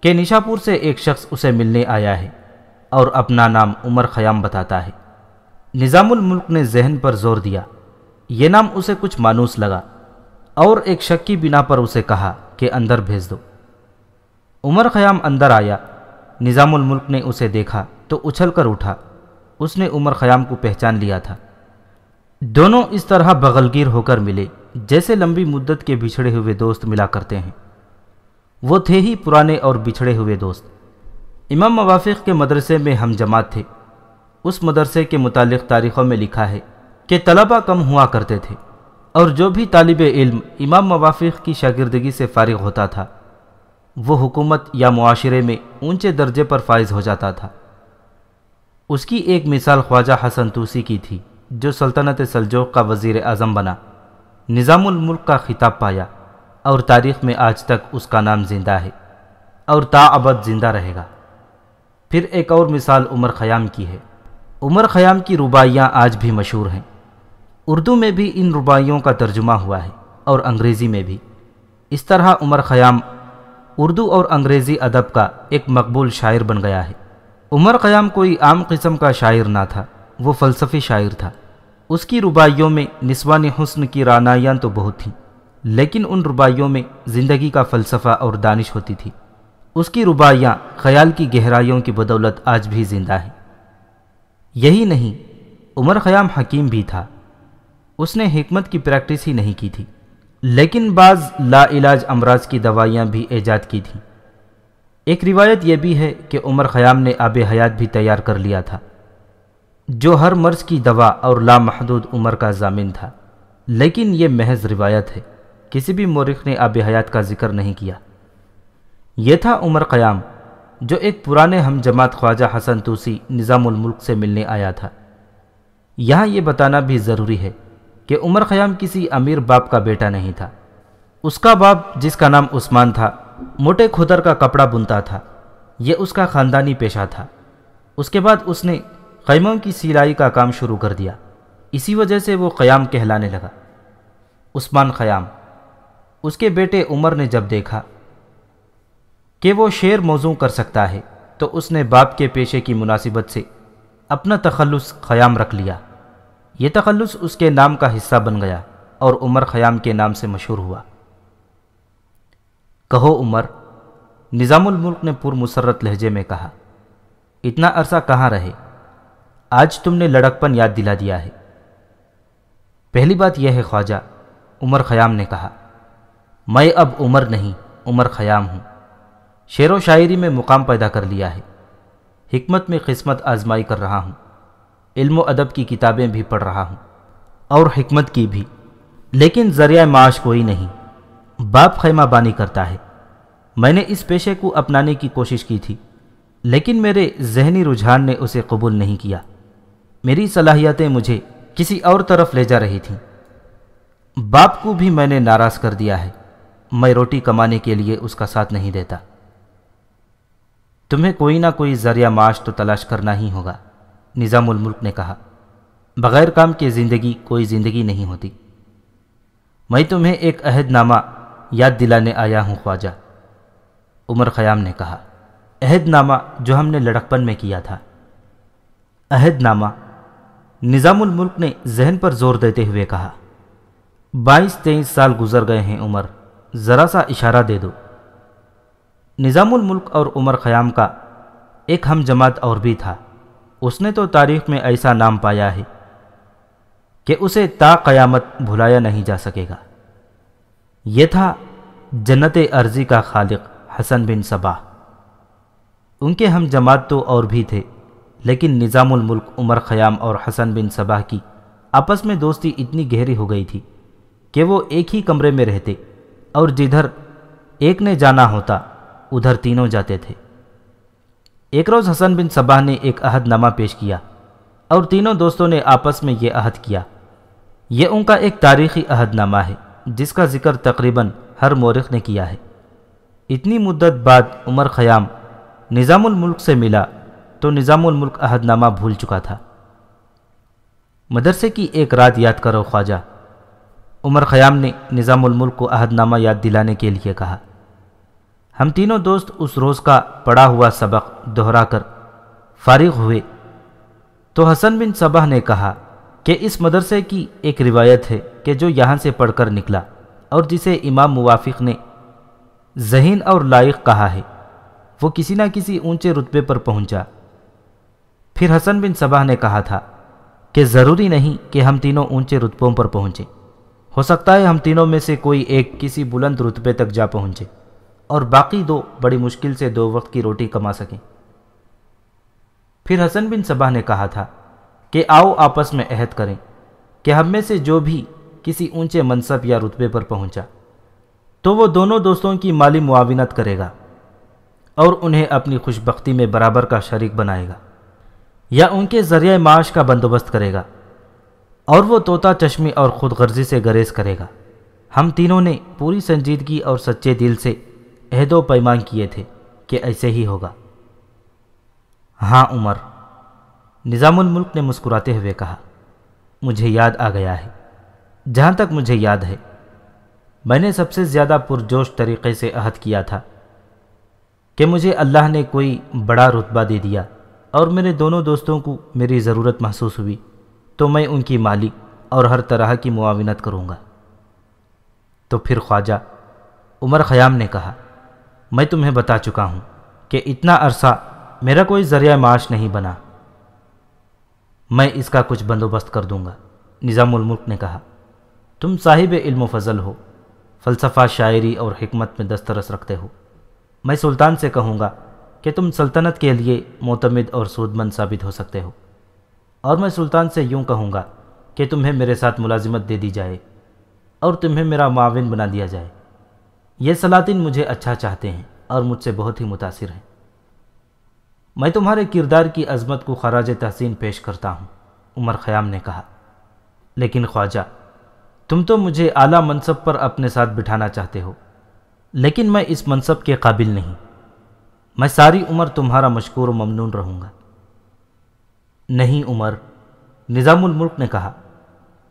کہ نشاپور سے ایک شخص اسے ملنے آیا ہے اور اپنا نام عمر خیام بتاتا ہے۔ نظام الملک نے ذہن پر زور دیا۔ یہ نام اسے کچھ مانوس لگا اور ایک شک کی بنا پر اسے کہا کہ اندر بھیج دو۔ عمر خیام اندر آیا۔ نظام الملک نے اسے دیکھا تو اچھل کر اٹھا۔ اس نے عمر خیام کو پہچان لیا تھا۔ دونوں اس طرح بغلگیر ہو کر ملے جیسے لمبی مدت کے بچھڑے ہوئے دوست ملا کرتے ہیں۔ وہ تھے ہی پرانے اور بچھڑے ہوئے دوست۔ امام موافق کے مدرسے میں ہم جماعت تھے۔ اس مدرسے کے متعلق تاریخوں میں لکھا ہے کہ طلبہ کم ہوا کرتے تھے اور جو بھی طالب علم امام موافق کی شاگردگی سے فارغ ہوتا تھا، وہ حکومت یا معاشرے میں اونچے درجے پر فائز ہو جاتا تھا۔ اس کی ایک مثال خواجہ حسن توسی کی تھی، جو سلطنت سلجوق کا وزیر اعظم بنا، نظام الملک کا خطاب پایا۔ اور تاریخ میں آج تک اس کا نام زندہ ہے اور تا ابد زندہ رہے گا۔ پھر ایک اور مثال عمر خیام کی ہے۔ عمر خیام کی ربائیاں آج بھی مشہور ہیں۔ اردو میں بھی ان ربائیوں کا ترجمہ ہوا ہے اور انگریزی میں بھی۔ اس طرح عمر خیام اردو اور انگریزی ادب کا ایک مقبول شاعر بن گیا ہے۔ عمر قیام کوئی عام قسم کا شاعر نہ تھا، وہ فلسفی شاعر تھا۔ اس کی ربائیوں میں نسوان حسن کی رانائیاں تو بہت تھیں۔ لیکن ان ربائیوں میں زندگی کا فلسفہ اور دانش ہوتی تھی۔ اس کی ربائیاں خیال کی گہرائیوں کی بدولت آج بھی زندہ ہیں۔ یہی نہیں، عمر خیام حکیم بھی تھا۔ اس نے حکمت کی پریکٹس ہی نہیں کی تھی۔ لیکن بعض لا علاج امراض کی دوائیاں بھی ایجاد کی تھیں۔ ایک روایت یہ بھی ہے کہ عمر خیام نے آب حیات بھی تیار کر لیا تھا۔ جو ہر مرض کی دوا اور لامحدود عمر کا ضامن تھا۔ لیکن یہ محض روایت ہے۔ کسی بھی مورخ نے آب حیات کا ذکر نہیں کیا۔ یہ تھا عمر قیام، جو ایک پرانے ہم جماعت خواجہ حسن توسی نظام الملک سے ملنے آیا تھا۔ یہاں یہ بتانا بھی ضروری ہے کہ عمر خیام کسی امیر باپ کا بیٹا نہیں تھا۔ اس کا باپ، جس کا نام عثمان تھا، موٹے کھدر کا کپڑا بنتا تھا۔ یہ اس کا خاندانی پیشہ تھا۔ اس کے بعد اس نے خیموں کی سلائی کا کام شروع کر دیا۔ اسی وجہ سے وہ قیام کہلانے لگا۔ عثمان خیام اس کے بیٹے عمر نے جب دیکھا کہ وہ شعر موضوع کر سکتا ہے، تو اس نے باپ کے پیشے کی مناسبت سے اپنا تخلص خیام رکھ لیا۔ یہ تخلص اس کے نام کا حصہ بن گیا اور عمر خیام کے نام سے مشہور ہوا۔ کہو عمر، نظام الملک نے پر مسرت لہجے میں کہا، اتنا عرصہ کہاں رہے؟ آج تم نے لڑکپن یاد دلا دیا ہے۔ پہلی بات یہ ہے خواجہ، عمر خیام نے کہا میں اب عمر نہیں، عمر خیام ہوں۔ شعر و شاعری میں مقام پیدا کر لیا ہے۔ حکمت میں قسمت آزمائی کر رہا ہوں۔ علم و ادب کی کتابیں بھی پڑھ رہا ہوں۔ اور حکمت کی بھی۔ لیکن ذریعہ معاش کوئی نہیں۔ باپ خیمہ بانی کرتا ہے۔ میں نے اس پیشے کو اپنانے کی کوشش کی تھی، لیکن میرے ذہنی رجحان نے اسے قبول نہیں کیا۔ میری صلاحیتیں مجھے کسی اور طرف لے جا رہی تھیں۔ باپ کو بھی میں نے ناراض کر دیا ہے۔ میں روٹی کمانے کے لیے اس کا ساتھ نہیں دیتا۔ تمہیں کوئی نہ کوئی ذریعہ معاش تو تلاش کرنا ہی ہوگا، نظام الملک نے کہا۔ بغیر کام کے زندگی کوئی زندگی نہیں ہوتی۔ میں تمہیں ایک عہد نامہ یاد دلانے آیا ہوں، خواجہ، عمر خیام نے کہا۔ عہد نامہ جو ہم نے لڑکپن میں کیا تھا۔ عہد نامہ نظام الملک نے ذہن پر زور دیتے ہوئے کہا۔ بائیس تیئیس سال گزر گئے ہیں، عمر۔ ذرا سا اشارہ دے دو۔ نظام الملک اور عمر خیام کا ایک ہم جماعت اور بھی تھا۔ اس نے تو تاریخ میں ایسا نام پایا ہے کہ اسے تا قیامت بھلایا نہیں جا سکے گا۔ یہ تھا جنت عرضی کا خالق حسن بن صبا ان کے ہم جماعت تو اور بھی تھے، لیکن نظام الملک عمر خیام اور حسن بن صبا کی آپس میں دوستی اتنی گہری ہو گئی تھی کہ وہ ایک ہی کمرے میں رہتے۔ اور جدھر ایک نے جانا ہوتا، ادھر تینوں جاتے تھے۔ ایک روز حسن بن صبا نے ایک عہد نامہ پیش کیا اور تینوں دوستوں نے آپس میں یہ عہد کیا۔ یہ ان کا ایک تاریخی عہد نامہ ہے، جس کا ذکر تقریباً ہر مورخ نے کیا ہے۔ اتنی مدت بعد عمر خیام نظام الملک سے ملا تو نظام الملک عہد نامہ بھول چکا تھا۔ مدرسے کی ایک رات یاد کرو خواجہ۔ عمر خیام نے نظام الملک کو عہد نامہ یاد دلانے کے لیے کہا۔ ہم تینوں دوست اس روز کا پڑا ہوا سبق دہرا کر فارغ ہوئے۔ تو حسن بن صبح نے کہا کہ اس مدرسے کی ایک روایت ہے کہ جو یہاں سے پڑھ کر نکلا اور جسے امام موافق نے ذہین اور لائق کہا ہے، وہ کسی نہ کسی اونچے رتبے پر پہنچا۔ پھر حسن بن صبح نے کہا تھا کہ ضروری نہیں کہ ہم تینوں اونچے رتبوں پر پہنچیں۔ ہو سکتا ہے ہم تینوں میں سے کوئی ایک کسی بلند رتبے تک جا پہنچے اور باقی دو بڑی مشکل سے دو وقت کی روٹی کما سکیں۔ پھر حسن بن صبح نے کہا تھا کہ آؤ آپس میں عہد کریں کہ ہم میں سے جو بھی کسی اونچے منصب یا رتبے پر پہنچا، تو وہ دونوں دوستوں کی مالی معاونت کرے گا اور انہیں اپنی خوش بختی میں برابر کا شریک بنائے گا یا ان کے ذریعہ معاش کا بندوبست کرے گا۔ اور وہ طوطا چشمی اور خود غرضی سے گریز کرے گا۔ ہم تینوں نے پوری سنجیدگی اور سچے دل سے عہد و پیمان کیے تھے کہ ایسے ہی ہوگا۔ ہاں عمر، نظام الملک نے مسکراتے ہوئے کہا، مجھے یاد آ گیا ہے۔ جہاں تک مجھے یاد ہے، میں نے سب سے زیادہ پرجوش طریقے سے عہد کیا تھا کہ مجھے اللہ نے کوئی بڑا رتبہ دے دیا اور میرے دونوں دوستوں کو میری ضرورت محسوس ہوئی۔ تو میں ان کی مالک اور ہر طرح کی معاونت کروں گا۔ تو پھر خواجہ عمر خیام نے کہا، میں تمہیں بتا چکا ہوں کہ اتنا عرصہ میرا کوئی ذریعہ معاش نہیں بنا۔ میں اس کا کچھ بندوبست کر دوں گا۔ نظام الملک نے کہا، تم صاحب علم و فضل ہو، فلسفہ، شاعری اور حکمت میں دسترس رکھتے ہو۔ میں سلطان سے کہوں گا کہ تم سلطنت کے لیے معتمد اور سود مند ثابت ہو سکتے ہو۔ اور میں سلطان سے یوں کہوں گا کہ تمہیں میرے ساتھ ملازمت دے دی جائے اور تمہیں میرا معاون بنا دیا جائے۔ یہ سلاطین مجھے اچھا چاہتے ہیں اور مجھ سے بہت ہی متاثر ہیں۔ میں تمہارے کردار کی عظمت کو خراج تحسین پیش کرتا ہوں، عمر خیام نے کہا۔ لیکن خواجہ، تم تو مجھے اعلیٰ منصب پر اپنے ساتھ بٹھانا چاہتے ہو، لیکن میں اس منصب کے قابل نہیں۔ میں ساری عمر تمہارا مشکور و ممنون رہوں گا۔ نہیں عمر، نظام الملک نے کہا،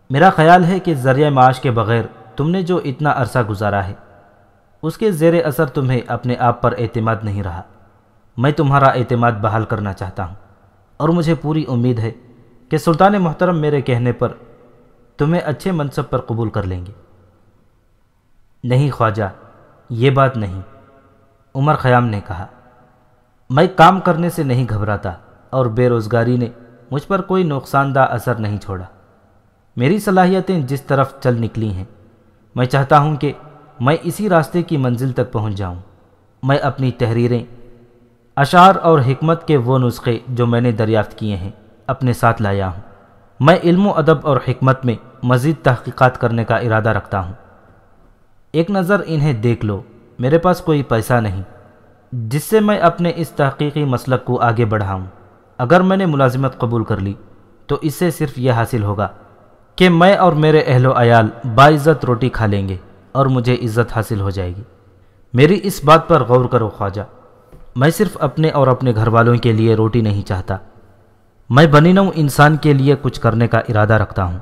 میرا خیال ہے کہ ذریعہ معاش کے بغیر تم نے جو اتنا عرصہ گزارا ہے، اس کے زیر اثر تمہیں اپنے آپ پر اعتماد نہیں رہا۔ میں تمہارا اعتماد بحال کرنا چاہتا ہوں، اور مجھے پوری امید ہے کہ سلطان محترم میرے کہنے پر تمہیں اچھے منصب پر قبول کر لیں گے۔ نہیں خواجہ، یہ بات نہیں، عمر خیام نے کہا، میں کام کرنے سے نہیں گھبراتا اور بے روزگاری نے مجھ پر کوئی نقصان دہ اثر نہیں چھوڑا۔ میری صلاحیتیں جس طرف چل نکلی ہیں، میں چاہتا ہوں کہ میں اسی راستے کی منزل تک پہنچ جاؤں۔ میں اپنی تحریریں، اشعار اور حکمت کے وہ نسخے جو میں نے دریافت کیے ہیں، اپنے ساتھ لایا ہوں۔ میں علم و ادب اور حکمت میں مزید تحقیقات کرنے کا ارادہ رکھتا ہوں۔ ایک نظر انہیں دیکھ لو، میرے پاس کوئی پیسہ نہیں، جس سے میں اپنے اس تحقیقی مسلک کو آگے بڑھاؤں۔ اگر میں نے ملازمت قبول کر لی، تو اس سے صرف یہ حاصل ہوگا کہ میں اور میرے اہل و عیال باعزت روٹی کھا لیں گے اور مجھے عزت حاصل ہو جائے گی۔ میری اس بات پر غور کرو خواجہ۔ میں صرف اپنے اور اپنے گھر والوں کے لیے روٹی نہیں چاہتا۔ میں بنی نو انسان کے لیے کچھ کرنے کا ارادہ رکھتا ہوں۔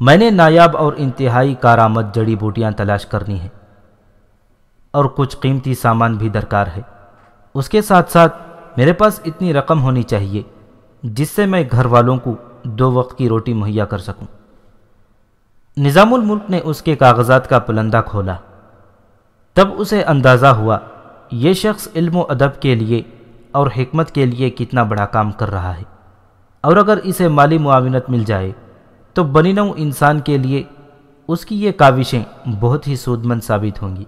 میں نے نایاب اور انتہائی کارآمد جڑی بوٹیاں تلاش کرنی ہیں۔ اور کچھ قیمتی سامان بھی درکار ہے۔ اس کے ساتھ ساتھ میرے پاس اتنی رقم ہونی چاہیے جس سے میں گھر والوں کو دو وقت کی روٹی مہیا کر سکوں۔ نظام الملک نے اس کے کاغذات کا پلندہ کھولا۔ تب اسے اندازہ ہوا یہ شخص علم و ادب کے لیے اور حکمت کے لیے کتنا بڑا کام کر رہا ہے۔ اور اگر اسے مالی معاونت مل جائے تو بنی نو انسان کے لیے اس کی یہ کاوشیں بہت ہی سود مند ثابت ہوں گی۔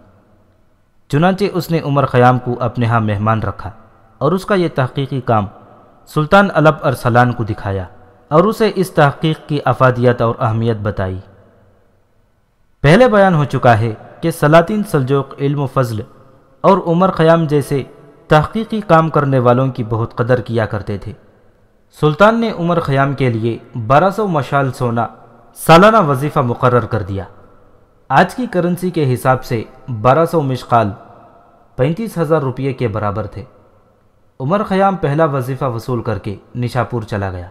چنانچہ اس نے عمر خیام کو اپنے ہاں مہمان رکھا۔ اور اس کا یہ تحقیقی کام سلطان علب ارسلان کو دکھایا اور اسے اس تحقیق کی افادیت اور اہمیت بتائی۔ پہلے بیان ہو چکا ہے کہ سلاطین سلجوق علم و فضل اور عمر خیام جیسے تحقیقی کام کرنے والوں کی بہت قدر کیا کرتے تھے۔ سلطان نے عمر خیام کے لیے بارہ سو مشال سونا سالانہ وظیفہ مقرر کر دیا۔ آج کی کرنسی کے حساب سے بارہ سو مشقال پینتیس ہزار روپے کے برابر تھے۔ عمر خیام پہلا وظیفہ وصول کر کے نشاپور چلا گیا۔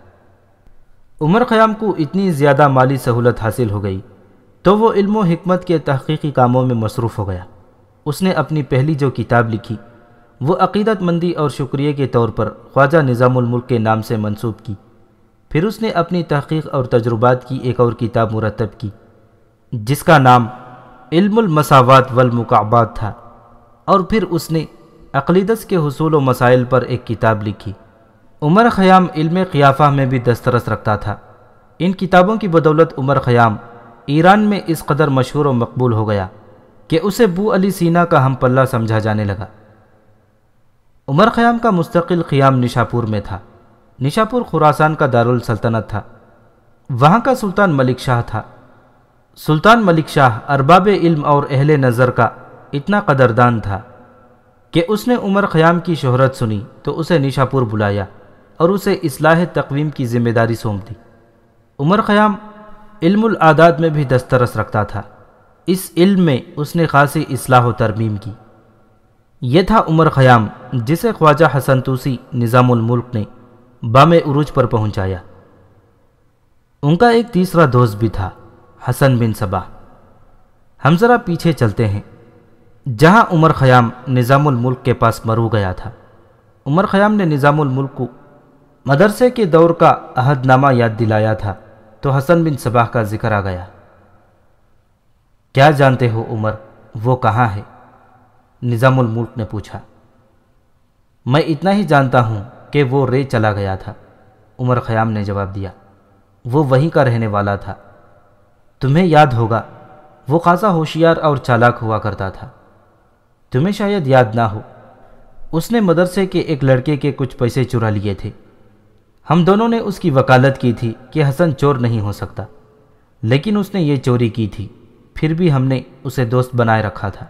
عمر خیام کو اتنی زیادہ مالی سہولت حاصل ہو گئی تو وہ علم و حکمت کے تحقیقی کاموں میں مصروف ہو گیا۔ اس نے اپنی پہلی جو کتاب لکھی، وہ عقیدت مندی اور شکریہ کے طور پر خواجہ نظام الملک کے نام سے منسوب کی۔ پھر اس نے اپنی تحقیق اور تجربات کی ایک اور کتاب مرتب کی، جس کا نام علم المساوات والمقعبات تھا۔ اور پھر اس نے عقلیدت کے حصول و مسائل پر ایک کتاب لکھی۔ عمر خیام علم قیافہ میں بھی دسترس رکھتا تھا۔ ان کتابوں کی بدولت عمر خیام ایران میں اس قدر مشہور و مقبول ہو گیا کہ اسے بو علی سینا کا ہم پلہ سمجھا جانے لگا۔ عمر خیام کا مستقل قیام نشاپور میں تھا۔ نشاپور خوراسان کا دارالسلطنت تھا۔ وہاں کا سلطان ملک شاہ تھا۔ سلطان ملک شاہ ارباب علم اور اہل نظر کا اتنا قدردان تھا۔ کہ اس نے عمر خیام کی شہرت سنی تو اسے نشاپور بلایا اور اسے اصلاح تقویم کی ذمہ داری سونپ دی۔ عمر خیام علم العادات میں بھی دسترس رکھتا تھا۔ اس علم میں اس نے خاصی اصلاح و ترمیم کی۔ یہ تھا عمر خیام جسے خواجہ حسن توسی نظام الملک نے بام عروج پر پہنچایا۔ ان کا ایک تیسرا دوست بھی تھا، حسن بن صبا ہم ذرا پیچھے چلتے ہیں۔ جہاں عمر خیام نظام الملک کے پاس مرو گیا تھا۔ عمر خیام نے نظام الملک کو مدرسے کے دور کا عہد نامہ یاد دلایا تھا تو حسن بن صباح کا ذکر آ گیا۔ کیا جانتے ہو عمر، وہ کہاں ہے؟ نظام الملک نے پوچھا۔ میں اتنا ہی جانتا ہوں کہ وہ رے چلا گیا تھا۔ عمر خیام نے جواب دیا۔ وہ وہیں کا رہنے والا تھا۔ تمہیں یاد ہوگا، وہ خاصا ہوشیار اور چالاک ہوا کرتا تھا۔ تمہیں شاید یاد نہ ہو، اس نے مدرسے کے ایک لڑکے کے کچھ پیسے چرا لیے تھے۔ ہم دونوں نے اس کی وکالت کی تھی کہ حسن چور نہیں ہو سکتا، لیکن اس نے یہ چوری کی تھی، پھر بھی ہم نے اسے دوست بنائے رکھا تھا۔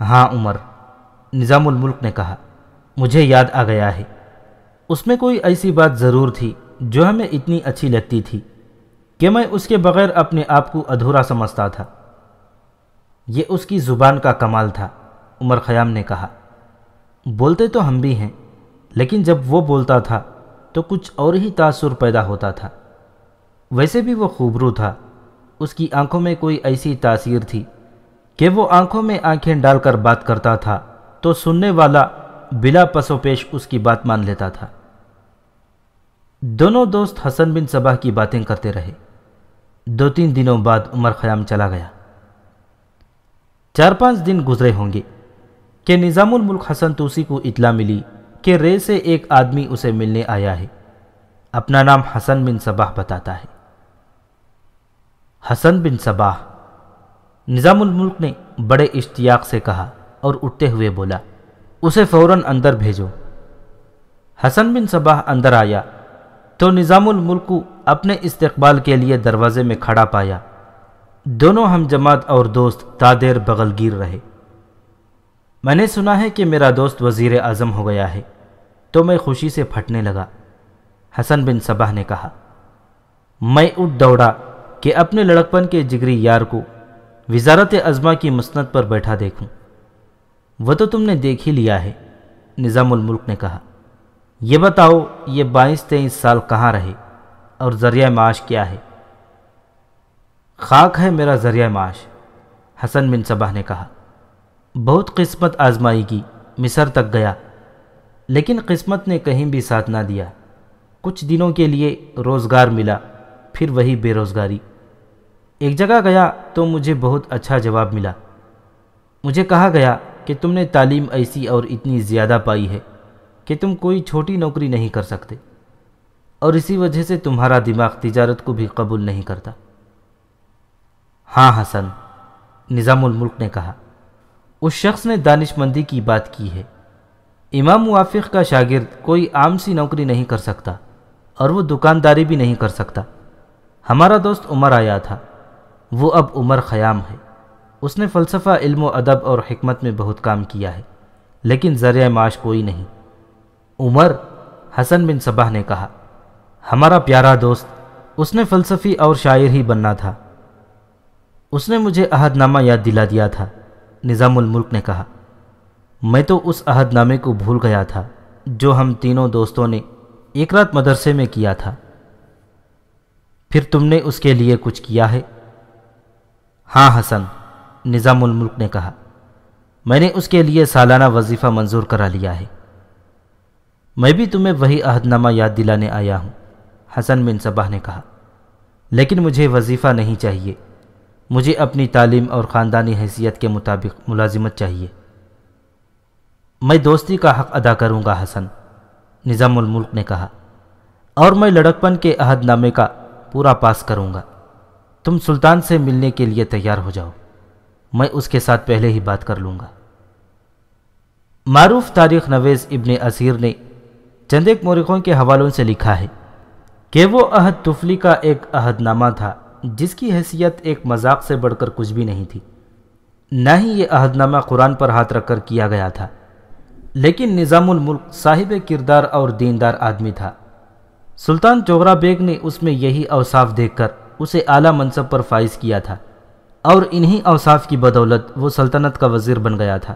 ہاں عمر، نظام الملک نے کہا، مجھے یاد آ گیا ہے۔ اس میں کوئی ایسی بات ضرور تھی جو ہمیں اتنی اچھی لگتی تھی کہ میں اس کے بغیر اپنے آپ کو ادھورا سمجھتا تھا۔ یہ اس کی زبان کا کمال تھا، عمر خیام نے کہا۔ بولتے تو ہم بھی ہیں، لیکن جب وہ بولتا تھا تو کچھ اور ہی تاثر پیدا ہوتا تھا۔ ویسے بھی وہ خوبرو تھا، اس کی آنکھوں میں کوئی ایسی تاثیر تھی کہ وہ آنکھوں میں آنکھیں ڈال کر بات کرتا تھا تو سننے والا بلا پس و پیش اس کی بات مان لیتا تھا۔ دونوں دوست حسن بن صباح کی باتیں کرتے رہے۔ دو تین دنوں بعد عمر خیام چلا گیا۔ چار پانچ دن گزرے ہوں گے کہ نظام الملک حسن توسی کو اطلاع ملی کہ رے سے ایک آدمی اسے ملنے آیا ہے۔ اپنا نام حسن بن صباح بتاتا ہے۔ حسن بن صباح، نظام الملک نے بڑے اشتیاق سے کہا اور اٹھتے ہوئے بولا، اسے فوراً اندر بھیجو۔ حسن بن صباح اندر آیا تو نظام الملک کو اپنے استقبال کے لیے دروازے میں کھڑا پایا۔ دونوں ہم جماعت اور دوست تادیر بغل گیر رہے۔ میں نے سنا ہے کہ میرا دوست وزیر اعظم ہو گیا ہے، تو میں خوشی سے پھٹنے لگا۔ حسن بن صباح نے کہا، میں اٹھ دوڑا کہ اپنے لڑکپن کے جگری یار کو وزارت ازما کی مسند پر بیٹھا دیکھوں۔ وہ تو تم نے دیکھ ہی لیا ہے، نظام الملک نے کہا۔ یہ بتاؤ، یہ بائیس تیئیس سال کہاں رہے اور ذریعہ معاش کیا ہے؟ خاک ہے میرا ذریعہ معاش، حسن بن صبح نے کہا۔ بہت قسمت آزمائی کی مصر تک گیا، لیکن قسمت نے کہیں بھی ساتھ نہ دیا۔ کچھ دنوں کے لیے روزگار ملا، پھر وہی بے روزگاری۔ ایک جگہ گیا تو مجھے بہت اچھا جواب ملا۔ مجھے کہا گیا کہ تم نے تعلیم ایسی اور اتنی زیادہ پائی ہے کہ تم کوئی چھوٹی نوکری نہیں کر سکتے، اور اسی وجہ سے تمہارا دماغ تجارت کو بھی قبول نہیں کرتا۔ ہاں حسن، نظام الملک نے کہا، اس شخص نے دانش مندی کی بات کی ہے۔ امام موافق کا شاگرد کوئی عام سی نوکری نہیں کر سکتا اور وہ دکانداری بھی نہیں کر سکتا۔ ہمارا دوست عمر آیا تھا، وہ اب عمر خیام ہے۔ اس نے فلسفہ، علم و ادب اور حکمت میں بہت کام کیا ہے، لیکن ذریعہ معاش کوئی نہیں۔ عمر، حسن بن صبح نے کہا، ہمارا پیارا دوست، اس نے فلسفی اور شاعر ہی بننا تھا۔ اس نے مجھے عہد نامہ یاد دلا دیا تھا۔ نظام الملک نے کہا، میں تو اس عہد نامے کو بھول گیا تھا جو ہم تینوں دوستوں نے ایک رات مدرسے میں کیا تھا۔ پھر تم نے اس کے لیے کچھ کیا ہے؟ ہاں حسن، نظام الملک نے کہا، میں نے اس کے لیے سالانہ وظیفہ منظور کرا لیا ہے۔ میں بھی تمہیں وہی عہد نامہ یاد دلانے آیا ہوں، حسن بن صبح نے کہا، لیکن مجھے وظیفہ نہیں چاہیے۔ مجھے اپنی تعلیم اور خاندانی حیثیت کے مطابق ملازمت چاہیے۔ میں دوستی کا حق ادا کروں گا، حسن، نظام الملک نے کہا۔ اور میں لڑکپن کے عہد نامے کا پورا پاس کروں گا۔ تم سلطان سے ملنے کے لیے تیار ہو جاؤ۔ میں اس کے ساتھ پہلے ہی بات کر لوں گا۔ معروف تاریخ نویز ابن اسیر نے چند ایک مورخوں کے حوالوں سے لکھا ہے کہ وہ عہد تفلی کا ایک عہد نامہ تھا۔ جس کی حیثیت ایک مذاق سے بڑھ کر کچھ بھی نہیں تھی۔ نہ ہی یہ عہد نامہ قرآن پر ہاتھ رکھ کر کیا گیا تھا، لیکن نظام الملک صاحب کردار اور دیندار آدمی تھا۔ سلطان چوغرا بیگ نے اس میں یہی اوصاف دیکھ کر اسے اعلیٰ منصب پر فائز کیا تھا اور انہی اوصاف کی بدولت وہ سلطنت کا وزیر بن گیا تھا۔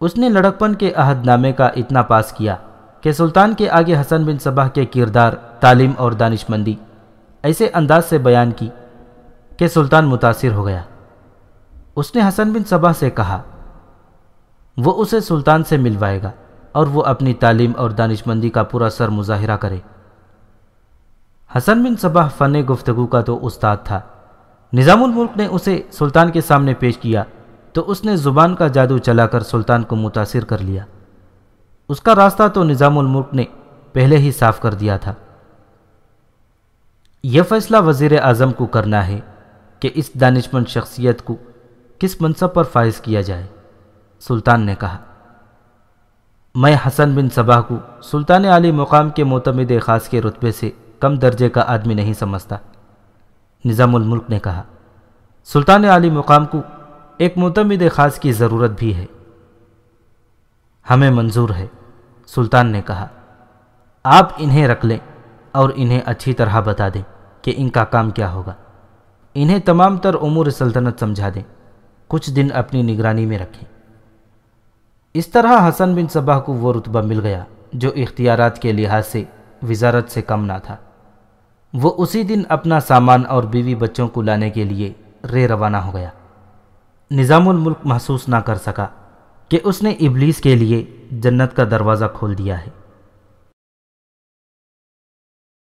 اس نے لڑکپن کے عہد نامے کا اتنا پاس کیا کہ سلطان کے آگے حسن بن صبح کے کردار، تعلیم اور دانش مندی ایسے انداز سے بیان کی کہ سلطان متاثر ہو گیا۔ اس نے حسن بن صبح سے کہا، وہ اسے سلطان سے ملوائے گا اور وہ اپنی تعلیم اور دانش مندی کا پورا سر مظاہرہ کرے۔ حسن بن صبح فن گفتگو کا تو استاد تھا۔ نظام الملک نے اسے سلطان کے سامنے پیش کیا تو اس نے زبان کا جادو چلا کر سلطان کو متاثر کر لیا۔ اس کا راستہ تو نظام الملک نے پہلے ہی صاف کر دیا تھا۔ یہ فیصلہ وزیر اعظم کو کرنا ہے کہ اس دانشمند شخصیت کو کس منصب پر فائز کیا جائے، سلطان نے کہا۔ میں حسن بن صباح کو سلطان علی مقام کے معتمد خاص کے رتبے سے کم درجے کا آدمی نہیں سمجھتا، نظام الملک نے کہا۔ سلطان علی مقام کو ایک معتمد خاص کی ضرورت بھی ہے۔ ہمیں منظور ہے، سلطان نے کہا۔ آپ انہیں رکھ لیں اور انہیں اچھی طرح بتا دیں۔ کہ ان کا کام کیا ہوگا۔ انہیں تمام تر امور سلطنت سمجھا دیں۔ کچھ دن اپنی نگرانی میں رکھیں۔ اس طرح حسن بن صبح کو وہ رتبہ مل گیا جو اختیارات کے لحاظ سے وزارت سے کم نہ تھا۔ وہ اسی دن اپنا سامان اور بیوی بچوں کو لانے کے لیے رے روانہ ہو گیا۔ نظام الملک محسوس نہ کر سکا کہ اس نے ابلیس کے لیے جنت کا دروازہ کھول دیا ہے۔